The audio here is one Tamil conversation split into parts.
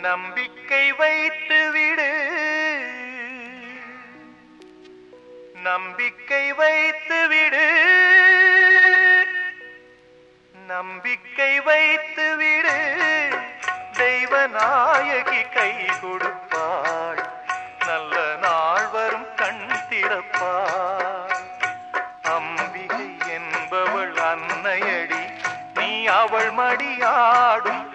நம்பிக்கை வைத்து விடு. நம்பிக்கை வைத்து விடு. நம்பிக்கை வைத்து விடு. தெய்வநாயகி கை கொடுப்பாள். நல்ல நாள் வரும் கண் திறப்பாள். அம்பிகை என்பவள் அன்னையடி நீ அவள் மடியாடும்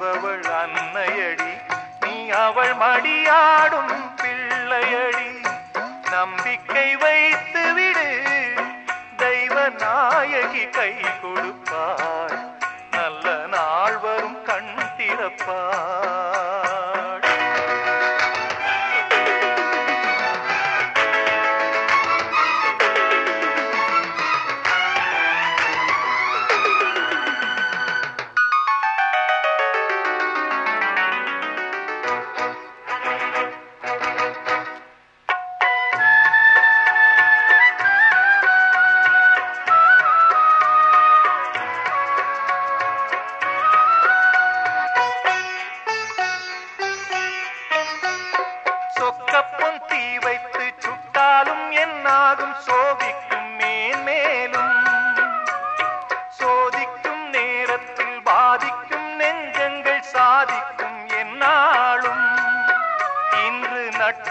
என்பவள் அன்னையடி. நீ அவள் மடியாடும் பிள்ளையடி. நம்பிக்கை வைத்து விடு. தெய்வ நாயகி கை கொடுப்பாள் நல்ல நாள் வரும் கண் திறப்பாள்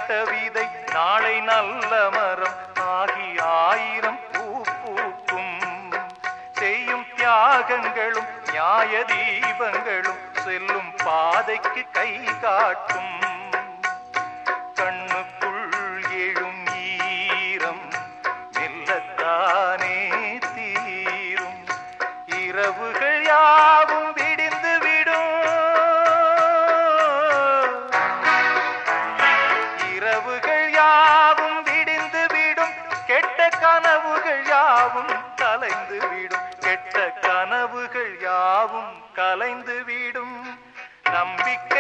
நட்ட விதை நாளை நல்ல மரம் ஆகி ஆயிரம் பூ பூக்கும். செய்யும் தியாகங்களும் நியாய தீபங்களும் செல்லும் பாதைக்கு கை காட்டும். கனவுகள் யாவும் கலைந்து விடும். கெட்ட கனவுகள் யாவும் கலைந்து விடும். நம்பிக்கை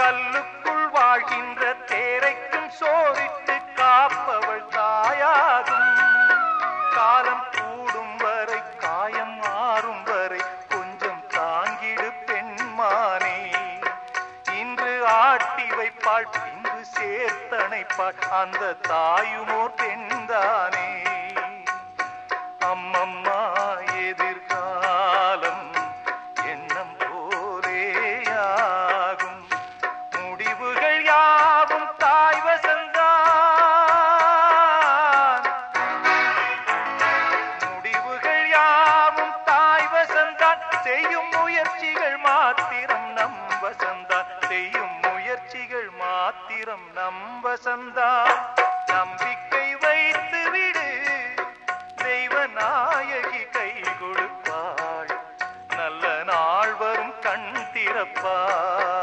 கல்லுக்குள் வாழ்கின்ற தேரைக்கும் சோதித்து காப்பவள் தாயாகும். காலம் கூடும் வரை காயம் மாறும் வரை கொஞ்சம் தாங்கிடு பெண்மானே. இன்று ஆட்டி வைப்பாள் பின்பு சேர்த்தணைப்பாள் அந்த தாயுமோர் பெண்தானே. வசந்தான் செய்யும் முயற்சிகள் மாத்திரம் நம் வசந்தான் செய்யும் முயற்சிகள் மாத்திரம் நம் வசந்தான் நம்பிக்கை வைத்து விடு. தெய்வ நாயகி கை கொடுப்பாள். நல்ல நாள் வரும் கண் திறப்பாள்.